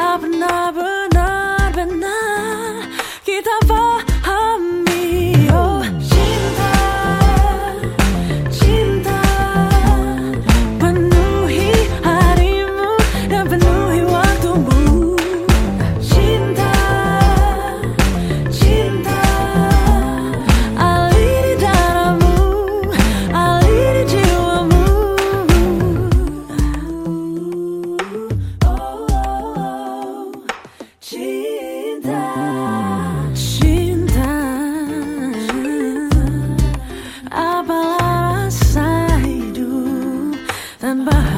benar benar benar benar kita remember